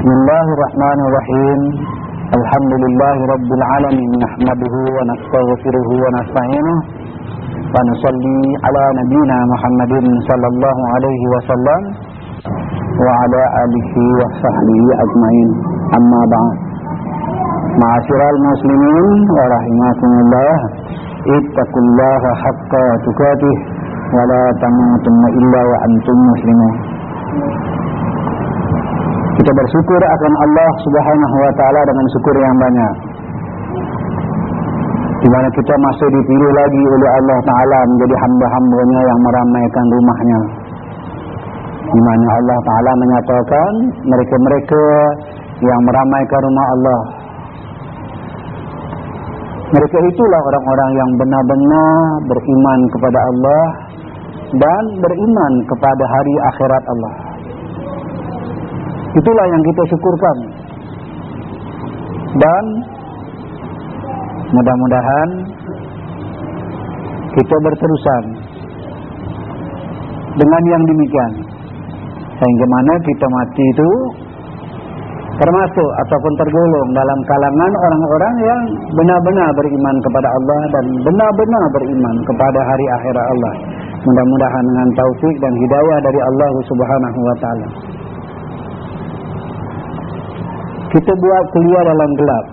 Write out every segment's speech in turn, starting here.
بسم الله الرحمن الرحيم الحمد لله رب العالمين نحمده ونستغفره ونستعينه ونصلي على نبينا محمد صلى الله عليه وسلم وعلى آله وصحبه أجمعين أما بعد معاشر المسلمين ورحمكم الله اتقوا الله حق تقاته ولا تموتن إلا وأنتم مسلمون Kita bersyukur akan Allah Subhanahu wa taala dengan syukur yang banyak. Di mana kita masih dipilih lagi oleh Allah taala menjadi hamba-hambanya yang meramaikan rumahnya. Di mana Allah taala menyatakan mereka-mereka yang meramaikan rumah Allah mereka itulah orang-orang yang benar-benar beriman kepada Allah dan beriman kepada hari akhirat Allah. Itulah yang kita syukurkan. Dan mudah-mudahan kita berterusan dengan yang demikian. Sehingga mana kita mati itu termasuk ataupun tergolong dalam kalangan orang-orang yang benar-benar beriman kepada Allah dan benar-benar beriman kepada hari akhirat Allah. Mudah-mudahan dengan taufik dan hidayah dari Allah Subhanahu wa taala. Kita buat kuliah dalam gelap.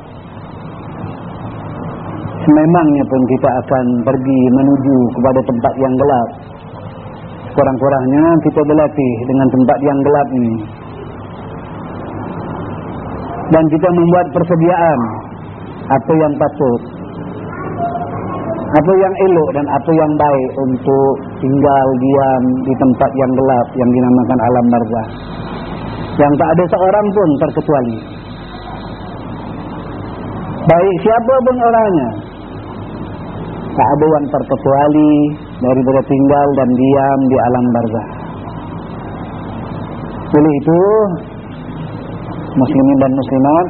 Sememangnya pun kita akan pergi menuju kepada tempat yang gelap. Kurang-kurangnya kita berlatih dengan tempat yang gelap ini. Dan kita membuat persediaan apa yang patut. Apa yang elok dan apa yang baik untuk tinggal diam di tempat yang gelap yang dinamakan alam barzah. Yang tak ada seorang pun terkecuali baik siapa pun orangnya. Tak ada yang terkecuali daripada tinggal dan diam di alam barzah. Oleh itu muslimin dan muslimat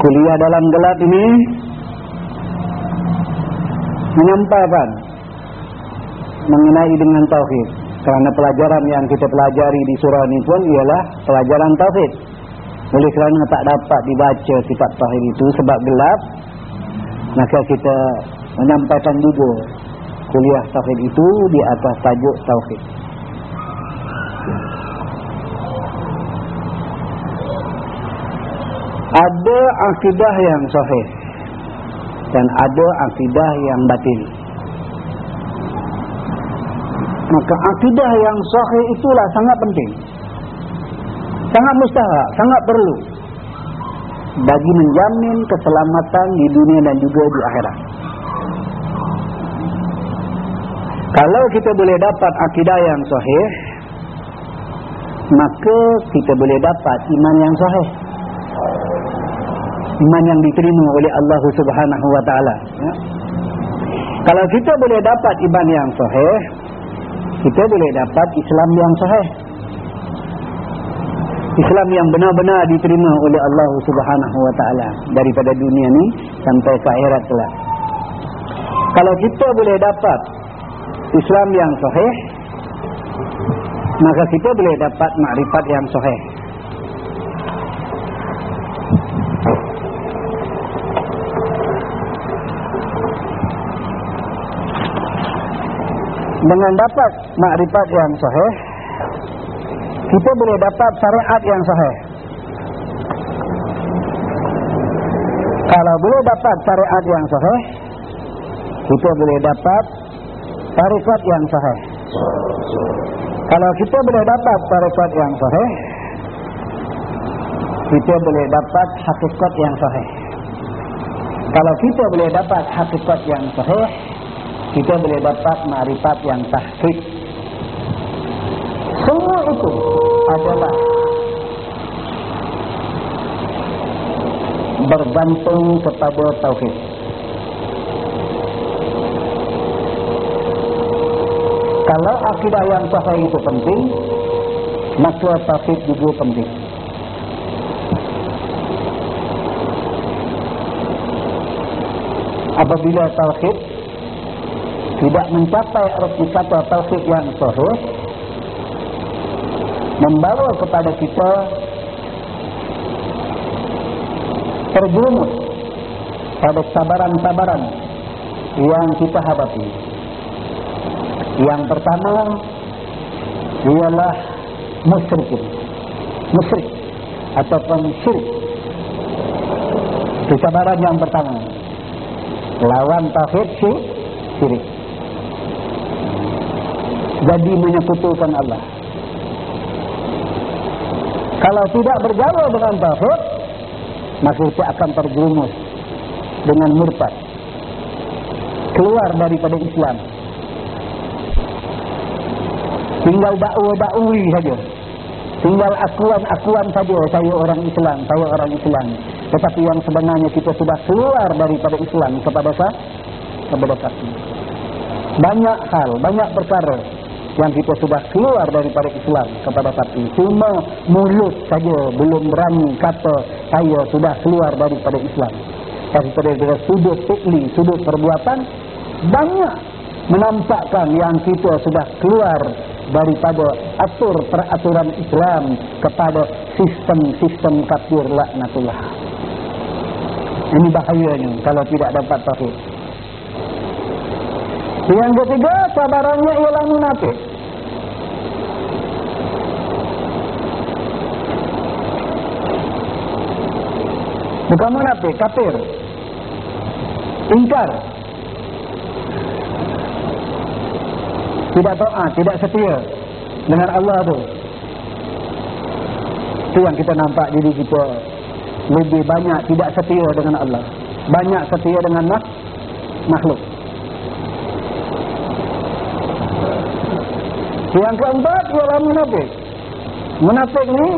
kuliah dalam gelap ini menyampaikan mengenai dengan tauhid. Kerana pelajaran yang kita pelajari di surah ini pun ialah pelajaran tauhid oleh kerana tak dapat dibaca sifat tauhid itu sebab gelap, maka kita menyampaikan juga kuliah tauhid itu di atas tajuk tauhid. Ada akidah yang sahih dan ada akidah yang batil. Maka akidah yang sahih itulah sangat penting sangat mustahak, sangat perlu bagi menjamin keselamatan di dunia dan juga di akhirat. Kalau kita boleh dapat akidah yang sahih, maka kita boleh dapat iman yang sahih. Iman yang diterima oleh Allah Subhanahu wa taala, ya. Kalau kita boleh dapat iman yang sahih, kita boleh dapat Islam yang sahih. Islam yang benar-benar diterima oleh Allah Subhanahu wa taala daripada dunia ni sampai ke akhirat kelak. Kalau kita boleh dapat Islam yang sahih maka kita boleh dapat makrifat yang sahih. Dengan dapat makrifat yang sahih kita boleh dapat syariat yang sahih. Kalau boleh dapat syariat yang sahih, kita boleh dapat tarikat yang sahih. Kalau kita boleh dapat tarikat yang sahih, kita boleh dapat hakikat yang sahih. Kalau kita boleh dapat hakikat yang sahih, kita boleh dapat ma'rifat yang tahqiq. Semua itu adalah bergantung kepada tauhid. Kalau akidah yang sahih itu penting, maka tauhid juga penting. Apabila tauhid tidak mencapai arti kata tauhid yang sahih, membawa kepada kita terjerumus pada sabaran-sabaran yang kita hadapi. Yang pertama ialah musyrik. Musyrik ataupun syirik. Kesabaran yang pertama. Lawan tauhid syirik. Jadi menyekutukan Allah. Kalau tidak bergaul dengan tauhid, maka kita akan terjerumus dengan murtad. Keluar daripada Islam. Tinggal dakwah-dakwi saja. Tinggal akuan-akuan saja saya orang Islam, saya orang Islam. Tetapi yang sebenarnya kita sudah keluar daripada Islam kepada sah, kepada kafir. Banyak hal, banyak perkara yang kita sudah keluar daripada Islam kepada kafir. Cuma mulut saja belum berani kata saya sudah keluar daripada Islam. Tapi pada sudut fikli, sudut perbuatan banyak menampakkan yang kita sudah keluar daripada atur peraturan Islam kepada sistem-sistem kafir laknatullah. Ini bahayanya kalau tidak dapat tauhid. Yang ketiga, cabarannya ialah munafik. Bukan munafik, kafir. Ingkar. Tidak taat, tidak setia dengan Allah itu. Itu yang kita nampak diri kita. Lebih banyak tidak setia dengan Allah. Banyak setia dengan mak makhluk. Yang keempat ialah munafik munafik ni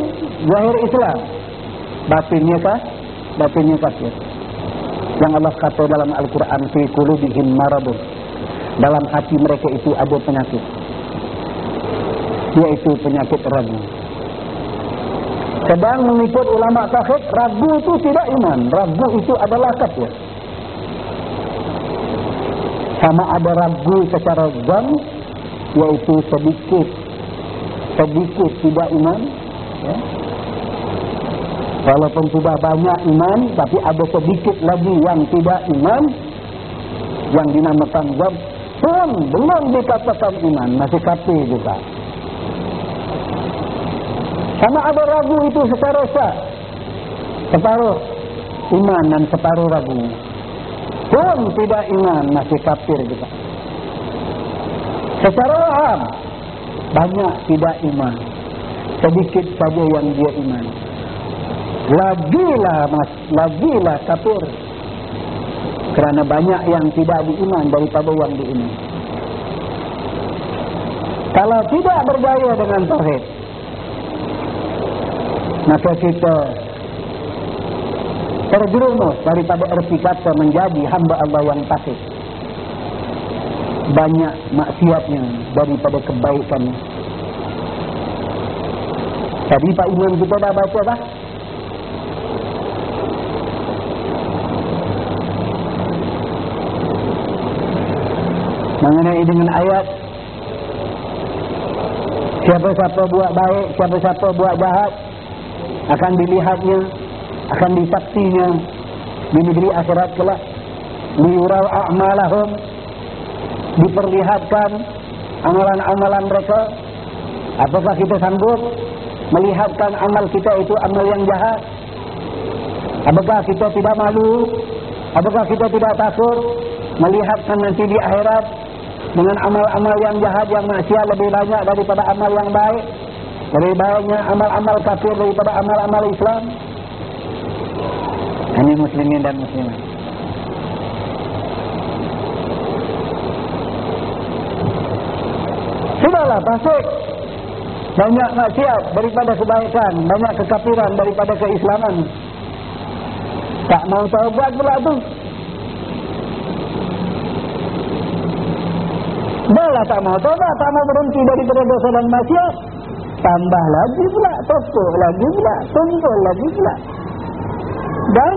zahir Islam. Batinnya kah batinnya kafir. Yang Allah kata dalam Al-Quran fi qulubihim maradun. Dalam hati mereka itu ada penyakit. Yaitu penyakit ragu. Sedang mengikut ulama tauhid ragu itu tidak iman. Ragu itu adalah kafir. Sama ada ragu secara zon yaitu sedikit sedikit tidak iman ya. Walaupun sudah banyak iman tapi ada sedikit lagi yang tidak iman yang dinamakan zon pun belum dikatakan iman masih kafir juga sama ada ragu itu secara sah. Separuh iman dan separuh ragu. Pun tidak iman masih kafir juga. Secara am banyak tidak iman. Sedikit saja yang dia iman. Lagilah mas, lagilah kafir. Kerana banyak yang tidak diiman daripada yang diiman. Kalau tidak bergaya dengan tauhid, maka kita terjerumus daripada erti kata menjadi hamba Allah yang pasif banyak maksiatnya daripada kebaikan tadi Pak Imam kita dah baca dah mengenai dengan ayat. Siapa-siapa buat baik siapa-siapa buat jahat akan dilihatnya akan disaksinya di negeri akhirat kelak. Liyurau a'malahum. Diperlihatkan amalan-amalan mereka. Apakah kita sanggup melihatkan amal kita itu amal yang jahat? Apakah kita tidak malu? Apakah kita tidak takut melihatkan nanti di akhirat dengan amal-amal yang jahat yang maksiat lebih banyak daripada amal yang baik lebih baiknya amal-amal kafir daripada amal-amal Islam. Ini muslimin dan muslimat. Sudahlah, pasik. Banyak maksiat daripada kebaikan. Banyak kekafiran daripada keislaman. Tak mau taubat pula tu. Dah tak mau taubat. Tak mau berhenti daripada dosa dan maksiat tambah lagi pula, tokok lagi pula, tumpul lagi pula. Dan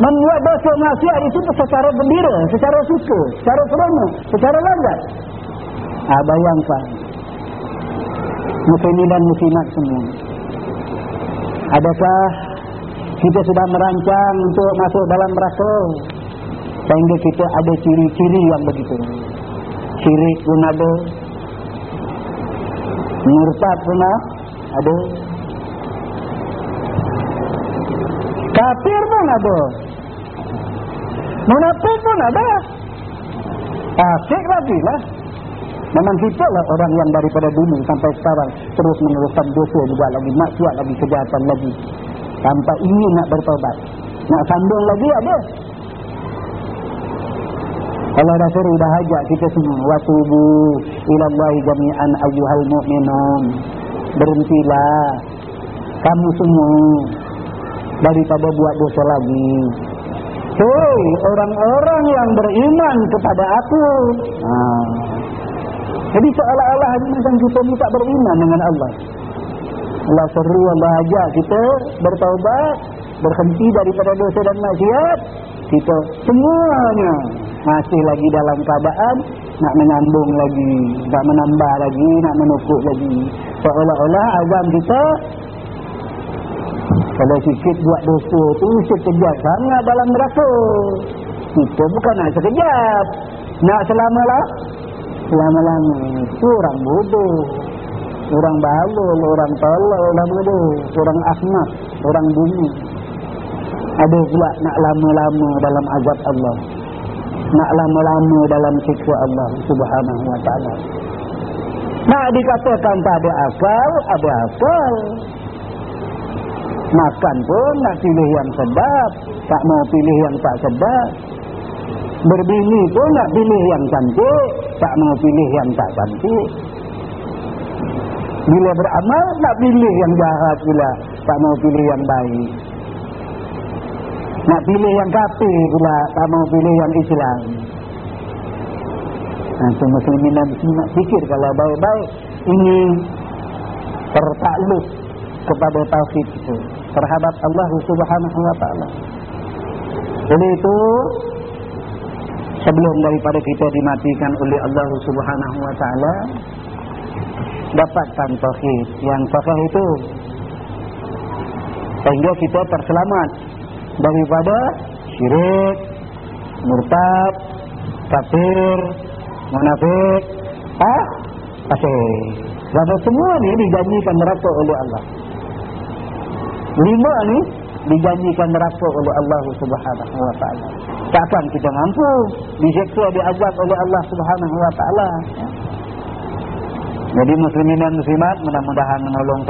membuat dosa maksiat itu secara gembira, secara suka, secara seronok, secara langgar. Ah, bayangkan. muslimin dan muslimat semua adakah kita sudah merancang untuk masuk dalam neraka sehingga kita ada ciri-ciri yang begitu syirik pun ada. Murtad pun ada. Kafir pun ada. Munafik pun ada. Asik lagi lah. Memang kita lah orang yang daripada dulu sampai sekarang. Terus meneruskan dosa juga lagi maksiat lagi kejahatan lagi. Sampai ingin nak bertobat. Nak sambung lagi ada Allah dah suruh ajak kita semua. Watubu ilallahi jami'an ayyuhal mu'minun. Berhentilah. Kamu semua daripada buat dosa lagi. Hei orang-orang yang beriman kepada aku. Ha. jadi seolah-olah macam kita ni tak beriman dengan Allah. Allah seru Allah ajak kita bertaubat berhenti daripada dosa dan maksiat kita semuanya masih lagi dalam keadaan nak menyambung lagi nak menambah lagi nak menukuk lagi. Seolah-olah azam kita kalau sikit buat dosa tu sekejap sangat dalam neraka. Kita bukan nak sekejap. Nak selama-lama selama-lama. Itu orang bodoh. Orang balul, orang tolol, orang bodoh. Orang ahmak, orang bunyi. Ada pula nak lama-lama dalam azab Allah nak lama-lama dalam siksa Allah subhanahu wa ta'ala. Nak dikatakan tak ada akal ada akal makan pun nak pilih yang sedap tak mau pilih yang tak sedap berbini pun nak pilih yang cantik tak mau pilih yang tak cantik. Bila beramal nak pilih yang jahat pula tak mau pilih yang baik nak pilih yang kafir pula tak mau pilih yang Islam ha, muslimin dan muslimat fikir kalau baik-baik ini tertakluk kepada tauhid itu terhadap Allah Subhanahu wa taala. Jadi itu sebelum daripada kita dimatikan oleh Allah Subhanahu wa taala dapatkan tauhid yang sahih itu sehingga kita terselamat daripada syirik, murtad, kafir, munafik, ah, fasik. Sebab semua ni dijanjikan neraka oleh Allah. Lima ni dijanjikan neraka oleh Allah Subhanahu wa taala. Takkan kita mampu diseksa diazab oleh Allah Subhanahu wa taala. Jadi muslimin dan muslimat mudah-mudahan menolong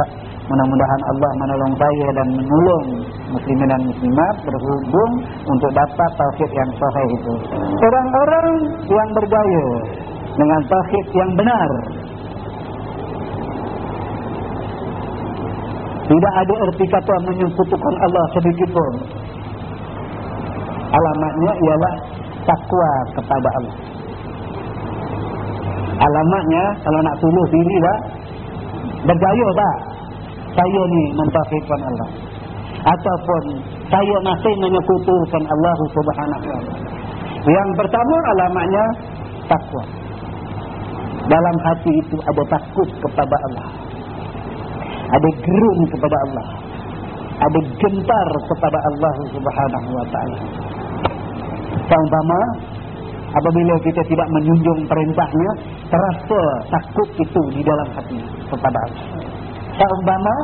mudah-mudahan Allah menolong saya dan menolong muslimin dan muslimat berhubung untuk dapat tauhid yang sahih itu. Orang-orang yang bergaya dengan tauhid yang benar Tidak ada erti kata menyebutkan Allah sedikit pun. Alamatnya ialah takwa kepada Allah. Alamatnya kalau nak tuluh diri lah. Berjaya tak? Saya ni mentafirkan Allah. Ataupun saya masih menyekutukan Allah subhanahu wa Yang pertama alamatnya takwa. Dalam hati itu ada takut kepada Allah. Ada gerun kepada Allah. Ada gentar kepada Allah subhanahu wa ta'ala. Seumpama apabila kita tidak menjunjung perintahnya terasa takut itu di dalam hati kepada Allah seumpama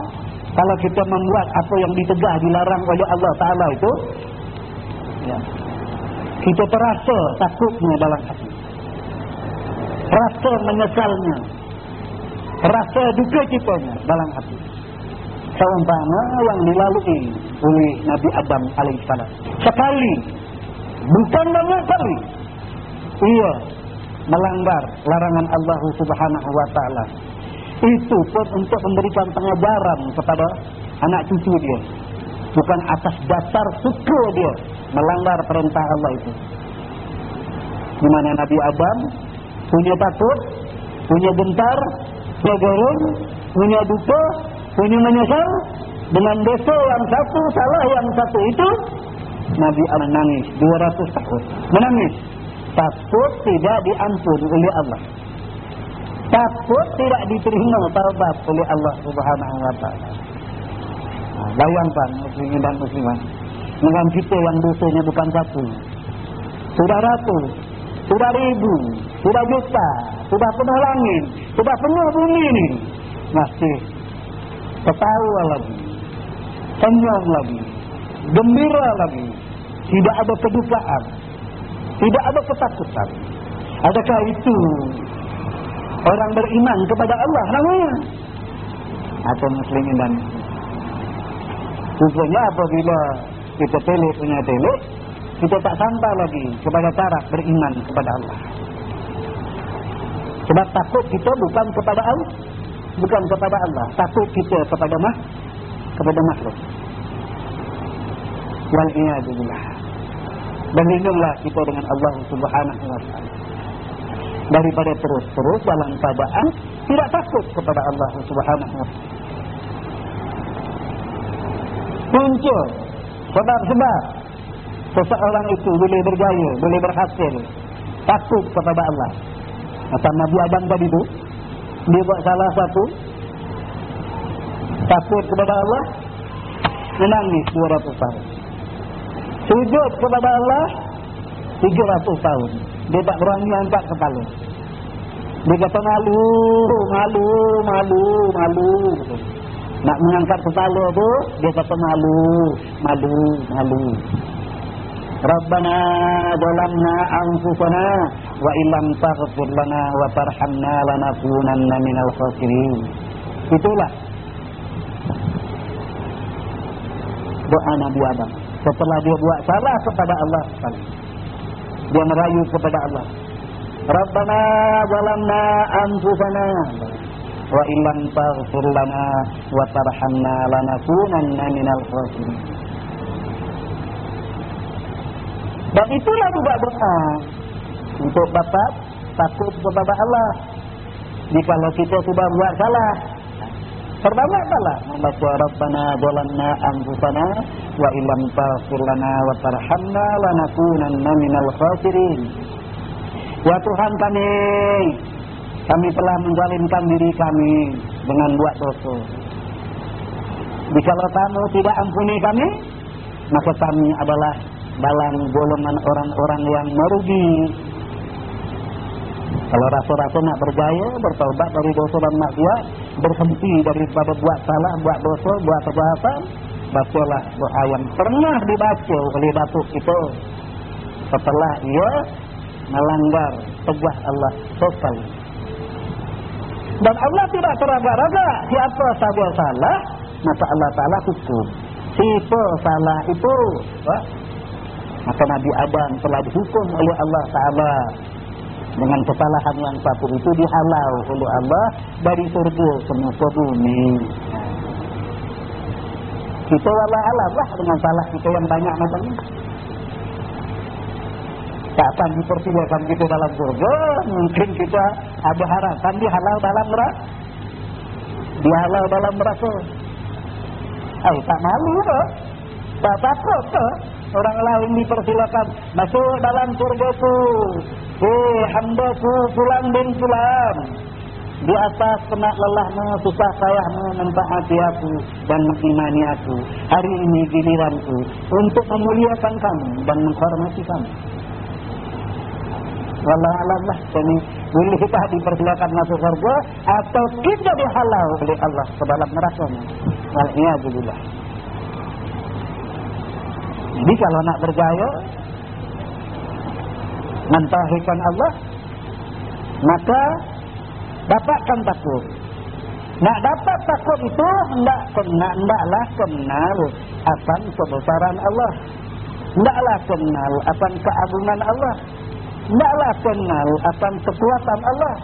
kalau kita membuat apa yang ditegah dilarang oleh Allah ta'ala itu ya, kita terasa takutnya dalam hati. Rasa menyesalnya. Rasa duka kita dalam hati. Seumpama yang dilalui oleh Nabi Adam alaihissalam sekali. Bukan banyak kali. Ia melanggar larangan Allah subhanahu wa ta'ala itu pun untuk memberikan pengajaran kepada anak cucu dia. Bukan atas dasar suka dia melanggar perintah Allah itu. Di mana Nabi Adam punya takut punya gentar punya gerung punya duka punya menyesal. Dengan dosa yang satu, salah yang satu itu Nabi Allah menangis 200 tahun menangis. Takut tidak diampun oleh Allah takut tidak diterima taubat oleh Allah Subhanahu wa taala. Ha, bayangkan muslimin dan muslimat dengan kita yang dosanya bukan satu. Sudah ratus, sudah ribu, sudah juta, sudah penuh langit, sudah penuh bumi ini. Masih ketawa lagi, senyum lagi, gembira lagi. Tidak ada kedukaan, tidak ada ketakutan. Adakah itu orang beriman kepada Allah namanya? Atau muslimin dan Rupanya apabila kita telik punya telik, kita tak sampai lagi kepada cara beriman kepada Allah. Sebab takut kita bukan kepada Allah, bukan kepada Allah, takut kita kepada mah, kepada makhluk. Wal. Dan lindunglah kita dengan Allah Subhanahu wa taala. Daripada terus-terus dalam keadaan tidak takut kepada Allah Subhanahu. Muncul sebab-sebab seseorang itu boleh berjaya, boleh berhasil takut kepada Allah. Macam Nabi Adam tadi itu, dia buat salah satu, takut kepada Allah, menangis 200 tahun. Sujud kepada Allah, 300 tahun. Dia tak berani angkat kepala. Dia kata malu, malu, malu, malu. Nak mengangkat kepala tu, dia kata malu, malu, malu. Rabbana zalamna anfusana wa illam taghfir lana wa tarhamna lanakunanna minal khasirin. Itulah doa Nabi Adam. Setelah dia buat salah kepada Allah Dia merayu kepada Allah. Rabbana zalamna anfusana wa illam taghfir lana wa tarhamna lanakunanna minal khasirin. Dan itulah juga doa untuk bapak takut kepada Allah. Jika kita sudah buat salah, perbanyaklah membaca Rabbana zalamna anfusana wa illam taghfir lana wa tarhamna lanakunanna minal khasirin. Ya Tuhan kami, kami telah menzalimkan diri kami dengan buat dosa. Jika kamu tidak ampuni kami, maka kami adalah dalam golongan orang-orang yang merugi. Kalau rasa-rasa nak berjaya, bertobat dari dosa dan maksiat, berhenti daripada buat salah, buat dosa, buat kejahatan, bacalah doa yang pernah dibaca oleh datuk itu. Setelah ia melanggar tegas Allah sekali. Dan Allah tidak teraga-raga siapa saja salah, maka Allah Ta'ala hukum. Siapa salah itu, maka Nabi Adam telah dihukum oleh Allah Ta'ala dengan kesalahan yang satu itu dihalau oleh Allah dari surga ke muka bumi. Kita Allah alam lah dengan salah kita yang banyak macam ini tak akan dipersilakan kita dalam surga. Mungkin kita ada harapan dihalau dalam neraka. Dihalau dalam neraka. Eh tak malu ke? Tak takut ke? Orang lain dipersilakan masuk dalam surgaku. Eh, hambaku pulang bin pulang. Di atas kena lelahmu, susah payahmu mentaati aku dan mengimani aku. Hari ini giliranku untuk memuliakan kamu dan menghormati kamu. Wallah alam lah, kami boleh kita dipersilakan masuk surga atau kita dihalau oleh Allah ke dalam neraka. Waliyahzubillah. Jadi kalau nak berjaya Mentahikan Allah Maka Dapatkan takut. Nak dapat takut itu Hendak kenal Hendaklah kenal Akan kebesaran Allah. Hendaklah kenal Akan keagungan Allah. Hendaklah kenal Akan kekuatan Allah.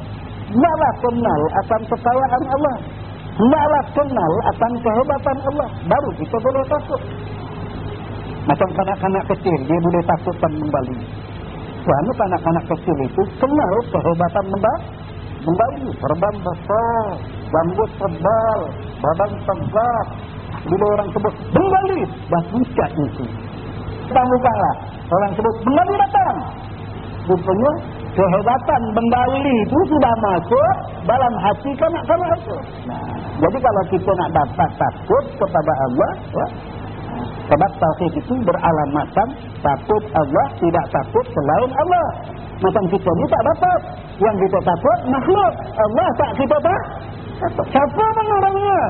Hendaklah kenal Akan kekayaan Allah. Hendaklah kenal Akan kehebatan Allah. Baru kita boleh takut. Macam kanak-kanak kecil, dia boleh takutkan membali. Kerana kanak-kanak kecil itu kenal kehebatan membali. Membali, terbang besar, rambut tebal, badan tegak. Bila orang sebut, membali, dah pucat itu. Kita buka lah. Orang sebut, membali datang. Rupanya, kehebatan bengali itu sudah masuk dalam hati kanak-kanak itu. Nah, jadi kalau kita nak dapat takut kepada Allah, sebab tauhid itu beralamatan takut Allah, tidak takut selain Allah. Macam kita ni tak dapat. Yang kita takut makhluk. Allah tak kita tak? Siapa pun orangnya?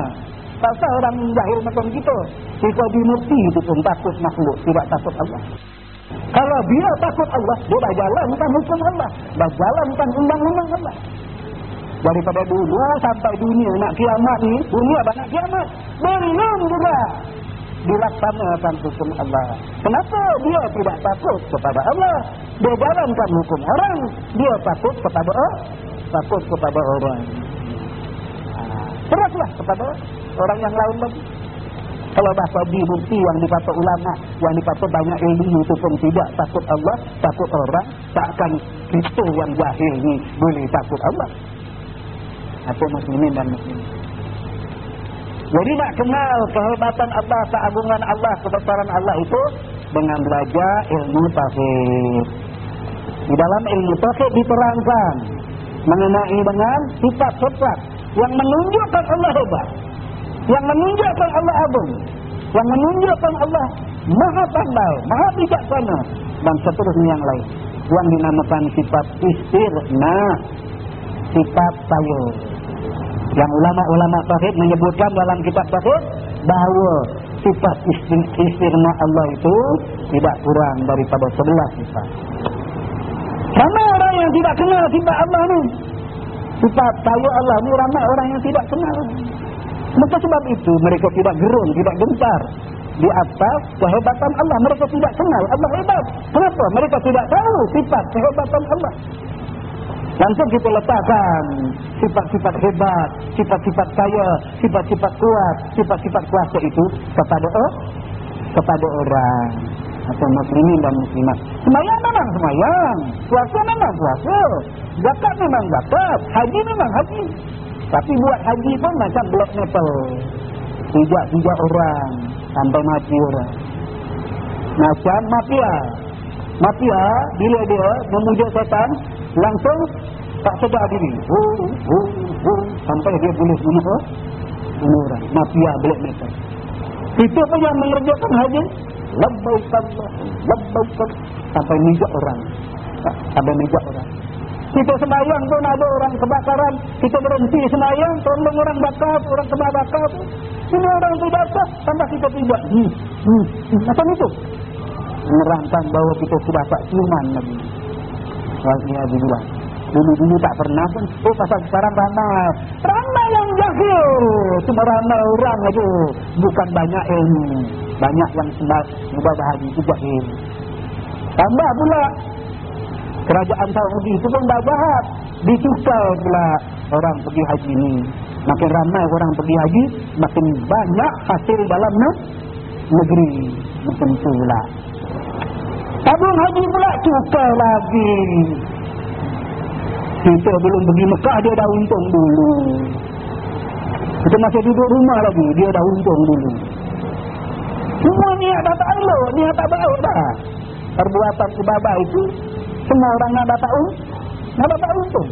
Pasal orang jahil macam kita. Kita dimurti itu pun takut makhluk, tidak takut Allah. Kalau dia takut Allah, dia dah jalankan hukum Allah. Dah jalankan undang-undang Allah. Daripada dulu sampai dunia nak kiamat ni, dunia banyak kiamat. Belum juga dilaksanakan hukum Allah. Kenapa dia tidak takut kepada Allah? Dia jalankan hukum orang, dia takut kepada Allah. Takut kepada orang. Teruslah kepada orang yang lain lagi. Kalau bahasa bukti yang dipatok ulama, yang dipatok banyak ilmu itu pun tidak takut Allah, takut orang, takkan kita yang jahil ini boleh takut Allah. Apa muslimin dan muslimin. Jadi nak kenal kehebatan Allah, keagungan Allah, kebesaran Allah itu dengan belajar ilmu tauhid. Di dalam ilmu tauhid diterangkan mengenai dengan sifat-sifat yang menunjukkan Allah hebat yang menunjukkan Allah agung yang menunjukkan Allah maha pandai maha bijaksana dan seterusnya yang lain yang dinamakan sifat istirna sifat sayo yang ulama-ulama tauhid menyebutkan dalam kitab tauhid bahawa sifat istirna Allah itu tidak kurang daripada sebelah sifat ramai orang yang tidak kenal sifat Allah ni sifat sayo Allah ni ramai orang yang tidak kenal Maka sebab itu mereka tidak gerung, tidak gentar di atas kehebatan Allah. Mereka tidak kenal Allah hebat. Kenapa? Mereka tidak tahu sifat kehebatan Allah. Langsung kita letakkan sifat-sifat hebat, sifat-sifat kaya, sifat-sifat kuat, sifat-sifat kuasa itu kepada oh, kepada orang atau muslimin dan muslimat. Semayang memang semayang, puasa memang puasa, zakat memang zakat, haji memang haji. Tapi buat haji pun macam blok metal. Tiga-tiga orang sampai mati orang. Macam mafia. Mafia bila dia memuja setan langsung tak sedar diri. Oh, oh, oh, sampai dia boleh bunuh orang. Mafia blok metal. Itu pun yang mengerjakan haji. Sampai mijak orang. Sampai mijak orang. Kita sembahyang pun ada orang kebakaran. Kita berhenti sembahyang. Tolong orang bakar. Orang kebak bakar. Ini orang itu bakar. Tambah kita tidak. Hmm. Hmm. Macam itu. Menerangkan bahawa kita sudah tak ciuman lagi. Wajibnya juga. Dulu-dulu tak pernah pun. Oh pasal sekarang ramai. Ramai yang jahil. Cuma ramai orang aja. Bukan banyak ilmu. Banyak yang sembah. Mudah bahagia itu jahil. Tambah pula kerajaan Saudi itu pun dah jahat. Ditukar pula orang pergi haji ini. Makin ramai orang pergi haji, makin banyak hasil dalam negeri. Macam itu Tabung haji pula tukar lagi. Kita belum pergi Mekah, dia dah untung dulu. Kita masih duduk rumah lagi, dia dah untung dulu. Semua niat dah tak elok, niat tak baik dah. Perbuatan ibadah itu semua orang nak dapat untung. Nak dapat untung.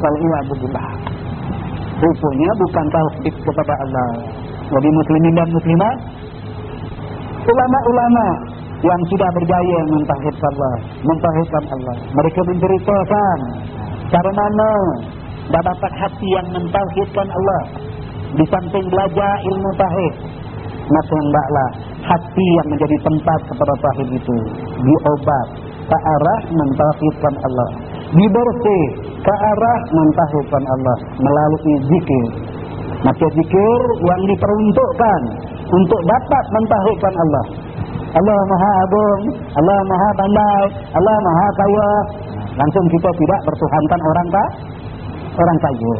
Kalau ia berguna. Rupanya bukan tauhid kepada Allah. Jadi muslimin dan muslimat. Ulama-ulama yang sudah berjaya mentauhidkan Allah. Mentauhidkan Allah. Mereka menceritakan. Cara mana dapat hati yang mentauhidkan Allah. Di samping belajar ilmu tauhid. Maka hendaklah hati yang menjadi tempat kepada tauhid itu. Diobat ke arah mentauhidkan Allah. Dibersih ke arah mentauhidkan Allah melalui zikir. Maka zikir yang diperuntukkan untuk dapat mentauhidkan Allah. Allah Maha Agung, Allah Maha Pandai, Allah Maha Kaya. Langsung kita tidak bertuhankan orang tak? Orang kaya.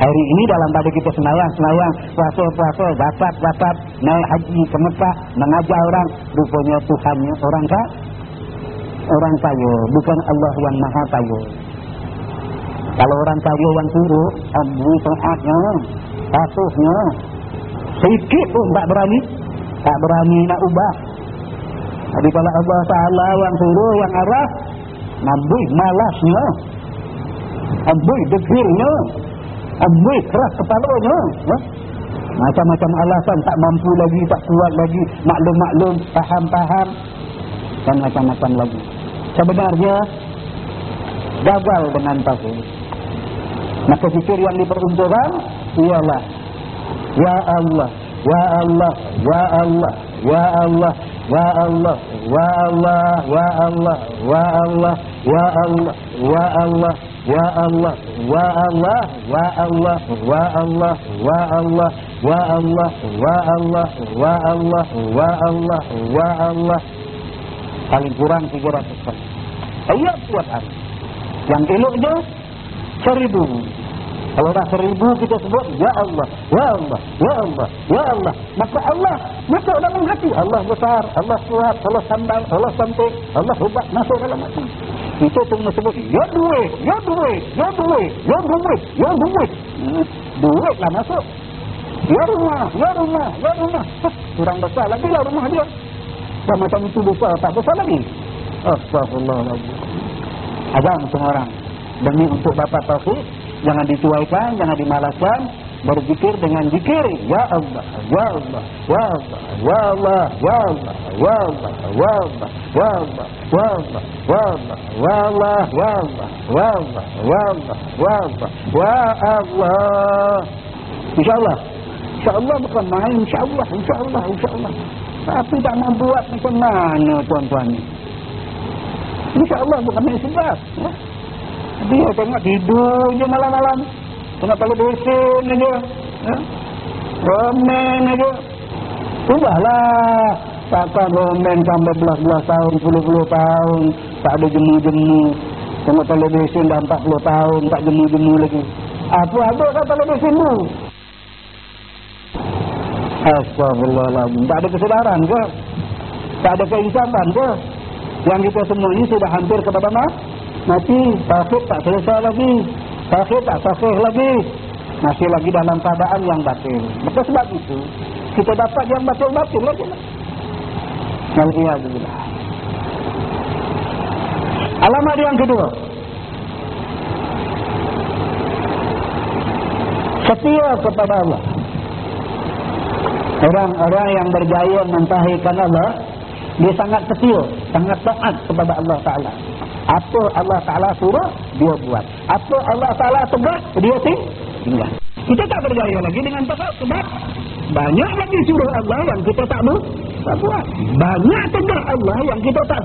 Hari ini dalam pada kita semayang, semayang, puasa, puasa, zakat, zakat, naik haji ke Mekah, mengajar orang, rupanya Tuhannya orang tak? orang kaya bukan Allah yang maha kaya kalau orang kaya yang turut ambil taatnya patuhnya sedikit pun tak berani tak berani nak ubah. Tapi kalau Allah Ta'ala yang suruh yang arah amboi malasnya. Amboi degilnya amboi keras kepalanya. Ya? macam-macam alasan tak mampu lagi tak kuat lagi maklum-maklum faham-faham. Dan macam-macam lagi. Sebenarnya gagal dengan tauhid. Maka fikir yang diperuntukkan ialah ya Allah ya Allah ya Allah ya Allah ya Allah ya Allah ya Allah ya Allah ya Allah ya Allah ya Allah ya Allah ya Allah ya Allah ya Allah ya Allah ya Allah ya Allah ya Allah ya Allah paling kurang 300 kali buat hari yang eloknya seribu kalau dah seribu kita sebut Ya Allah, Ya Allah, Ya Allah, Ya Allah. Maka Allah masuk dalam hati Allah besar, Allah kuat, Allah sandal, Allah cantik Allah hebat masuk dalam hati. Kita cuma sebut Ya duit, Ya duit, Ya duit, Ya duit, Ya duit. Hmm, Duit lah masuk. Ya rumah, Ya rumah, Ya rumah. Kurang besar lagi lah rumah dia. Dan macam itu besar, tak besar lagi. Astagfirullahaladzim Azam semua orang. Demi untuk dapat taufik jangan dituaikan, jangan dimalaskan, berzikir dengan zikir. Ya Allah, Ya Allah, Ya Allah, Ya Allah, Ya Allah, Ya Allah, Ya Allah, Ya Allah, Ya Allah, Ya Allah, Ya Allah, Ya Allah, Ya Allah, Ya Allah, Ya Allah, Ya Allah. InsyaAllah. InsyaAllah bukan main. InsyaAllah, InsyaAllah, InsyaAllah. Tapi tak nak buat macam mana tuan-tuan ni. InsyaAllah bukan main sebab. Ya? Dia tengok tidur je malam-malam. Tengok televisi aja. Ya? Romen aja. Sudahlah. Takkan romen sampai belas-belas tahun, puluh-puluh tahun. Tak ada jemu-jemu. Tengok televisi dah empat puluh tahun. Tak jemu-jemu lagi. Apa ada kat televisi tu? Astagfirullahaladzim. Tak ada kesedaran ke? Tak ada keinsafan ke? Yang kita semua ini sudah hampir kepada mana? Mati tauhid tak selesai lagi. Tauhid tak sahih lagi. Masih lagi dalam keadaan yang batil maka sebab itu kita dapat yang batil-batil lagi. Alhamdulillah. Alamat yang kedua. Setia kepada Allah. Orang-orang yang berjaya mentahirkan Allah dia sangat setia sangat taat kepada Allah Ta'ala apa Allah Ta'ala suruh, dia buat. Apa Allah Ta'ala tegak, dia tinggal. Kita tak berjaya lagi dengan tegak sebab banyak lagi suruh Allah yang kita tak tak buat. Banyak tegak Allah yang kita tak.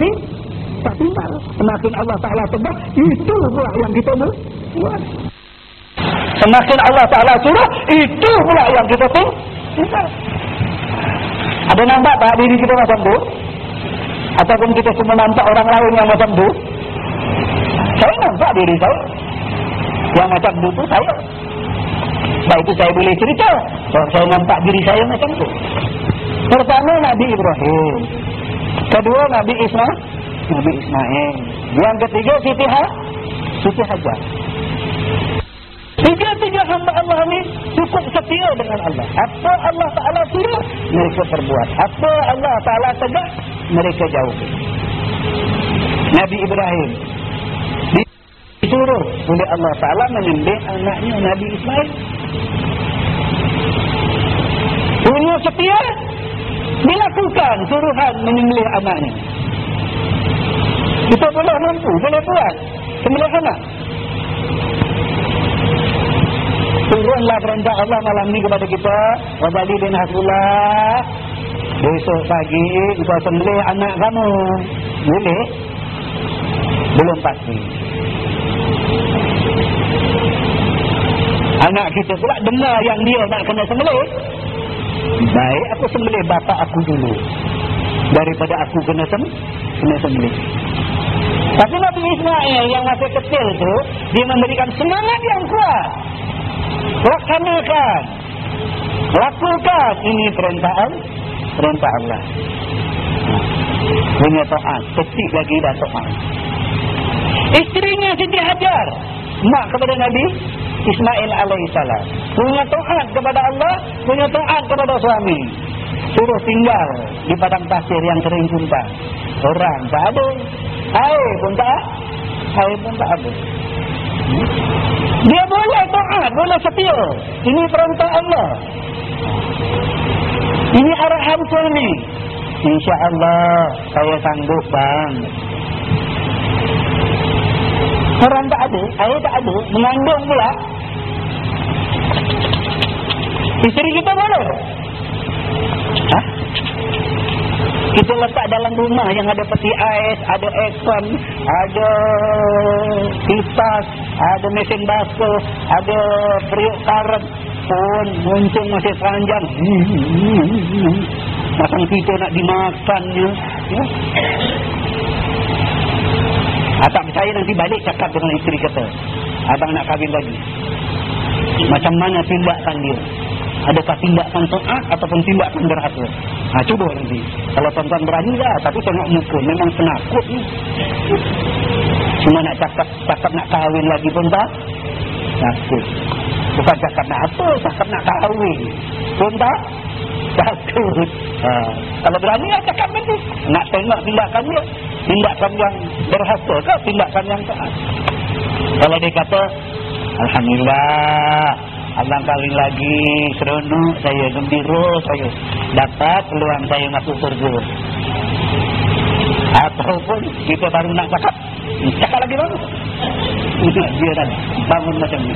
Tak tinggal. Semakin Allah Ta'ala tegak, itu pula yang kita bu, buat. Semakin Allah Ta'ala suruh, itu pula yang kita tinggal. Ada nampak tak diri kita macam tu? Ataupun kita semua nampak orang lain yang macam tu? Saya nampak diri saya. Yang macam itu saya. Baik itu saya boleh cerita. Kalau saya nampak diri saya macam itu. Pertama Nabi Ibrahim. Kedua Nabi Ismail. Nabi Ismail. Yang ketiga Siti Ha. Siti Hajar. Tiga-tiga hamba Allah ini cukup setia dengan Allah. Apa Allah Ta'ala suruh, mereka perbuat. Apa Allah Ta'ala tegak, mereka jauh. Nabi Ibrahim disuruh. Oleh Allah Ta'ala menyembih anaknya Nabi Ismail. Punya setia dilakukan suruhan menyembelih anaknya. Kita boleh mampu boleh buat. Sembelih anak. Turunlah perintah Allah malam ni kepada kita. Wabali bin Hasbullah besok pagi kita sembelih anak kamu. Boleh? Belum pasti Anak kita pula dengar yang dia nak kena sembelih. Baik aku sembelih bapa aku dulu. Daripada aku kena sem kena sembelih. Tapi Nabi Ismail yang masih kecil tu, dia memberikan semangat yang kuat. Laksanakan. Lakukan. Ini perintah Allah. Perintah Allah. Punya taat. Ketik lagi dah taat. Isterinya Siti Hajar. Mak kepada Nabi Ismail alaihissalam. Punya taat kepada Allah, punya taat kepada suami. Suruh tinggal di padang pasir yang kering junta. Orang tak ada. Air pun tak mahal pun tak ada. Dia boleh taat, boleh setia. Ini perintah Allah. Ini arahan suami. Insya Allah saya sanggup bang. Orang tak ada, saya tak ada, mengandung pula. Isteri kita boleh. Hah? Kita letak dalam rumah yang ada peti ais, ada aircon, ada kipas, ada mesin basuh, ada periuk karet pun muncung masih panjang. Macam kita nak dimakannya. Ya? Atau saya nanti balik cakap dengan isteri kata. Abang nak kahwin lagi. Macam mana tindakan dia? Adakah tindakan taat ataupun tindakan derhaka? Ha, cuba nanti. Kalau tuan-tuan berani lah. Tapi tengok muka. Memang penakut ni. Cuma nak cakap, cakap nak kahwin lagi pun tak? Takut. Bukan cakap nak apa. Cakap nak kahwin. Pun tak? Takut. Ha. Kalau berani lah cakap nanti. Nak tengok tindakan dia. Tindakan yang derhaka ke tindakan yang taat? Kalau dia kata, Alhamdulillah. Abang kahwin lagi, seronok saya, gembira saya. Dapat peluang saya masuk surga. Ataupun kita baru nak cakap, cakap lagi baru. dia dah bangun macam ni.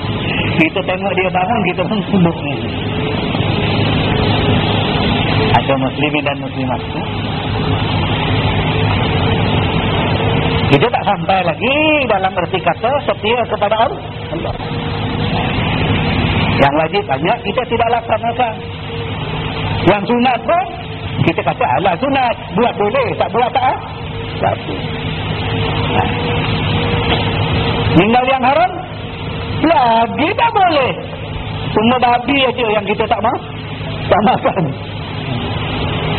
Kita tengok dia bangun, kita pun sibuk ni. Ada muslimin dan muslimat. Kita tak sampai lagi dalam erti kata setia kepada Allah. Yang wajib banyak kita tidak laksanakan. Yang sunat pun kita kata Allah sunat. Buat boleh, tak buat tak? Tak nah. Tinggal yang haram lagi tak boleh. Semua babi aja yang kita tak mau. Tak makan.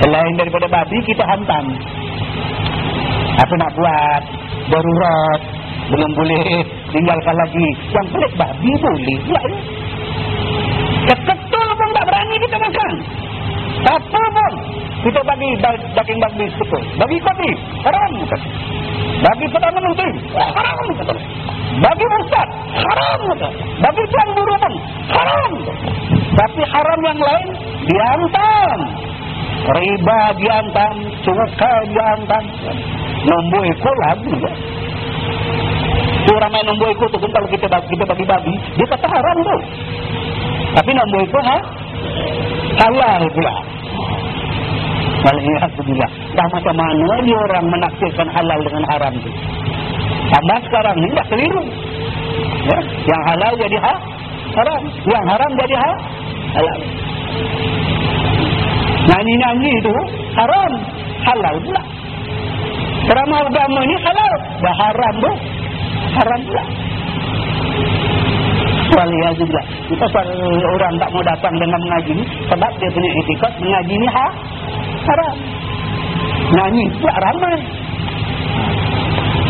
Selain daripada babi kita hantam. Apa nak buat? Darurat. Belum boleh tinggalkan lagi. Yang pelik babi boleh. Ya, Apa pun. Kita bagi daging babi seketul. Bagi kopi. Haram. Bagi pertama menteri. Haram. Bagi ustaz. Haram. Bagi tuan guru pun. Haram. Tapi haram yang lain. Diantam. Riba diantam. Cuka diantam. Nombor ekor lagi. Ya. Itu ramai nombor ekor tu kalau kita bagi, kita bagi babi. Dia kata haram tu. Tapi buat itu ha? Halal pula. Alhamdulillah. Dah macam mana dia orang menaksirkan halal dengan haram itu? Sama sekarang ni tak keliru. Ya? Yang halal jadi ha? haram. Yang haram jadi ha? halal. Nyanyi-nyanyi itu haram. Halal pula. Kerana agama ni halal. Dah haram tu. Haram pula. Waliyahzubillah. Kita selalu orang tak mau datang dengan mengaji ni. Sebab dia punya etikat mengaji ni ha? haram. Nyanyi pula ramai.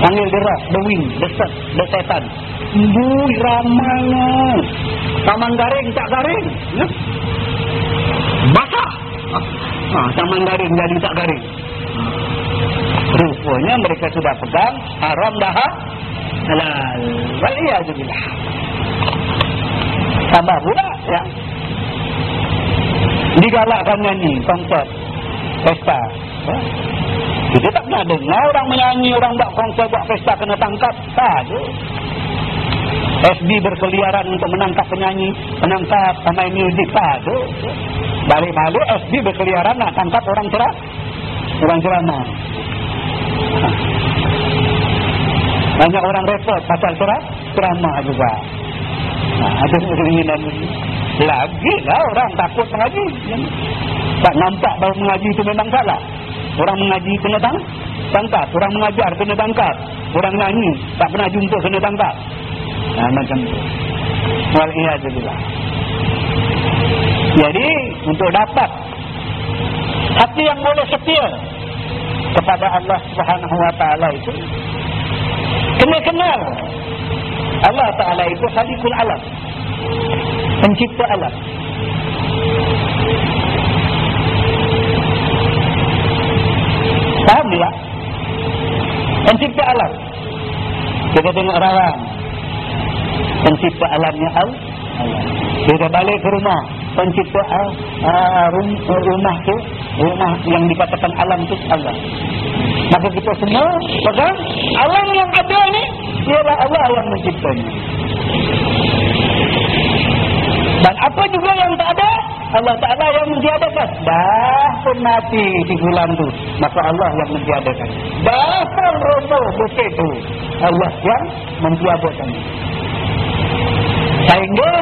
Panggil dia roh, the wind, the set, the setan. Bui ramainya. Taman garing tak garing. Ya? Basah. Ha, taman garing jadi tak garing. Rupanya mereka sudah pegang haram dah ha? halal. Waliyahzubillah tambah pula ya. Digalakkan nyanyi konsert pesta. Ya. kita tak pernah dengar orang menyanyi orang buat konsert buat pesta kena tangkap. Tak ada. SB berkeliaran untuk menangkap penyanyi menangkap pemain muzik. Tak ada. Balik-balik SB berkeliaran nak tangkap orang cerah orang ceramah. Banyak orang repot pasal cerah ceramah juga ada keinginan lagi lah orang takut mengaji. Tak nampak bahawa mengaji itu memang salah orang mengaji kena tangkap. Orang mengajar kena tangkap. Orang nyanyi tak pernah jumpa kena tangkap. Nah, macam itu waliyahzubillah jadi untuk dapat hati yang boleh setia kepada Allah subhanahu wa ta'ala itu kena kenal Allah Ta'ala itu Khalikul Alam Pencipta alam Faham tak? Pencipta alam Kita tengok rawan. Pencipta alamnya Allah. Kita balik ke rumah. Pencipta uh, rumah tu. Rumah yang dikatakan alam tu Allah. Maka kita semua pegang alam yang ada ni. Ialah Allah yang menciptanya. Dan apa juga yang tak ada? Allah Ta'ala yang menjadakan. Dah pun mati di bulan tu. Maka Allah yang pun roboh bukit tu. Allah yang menjadakan. Sehingga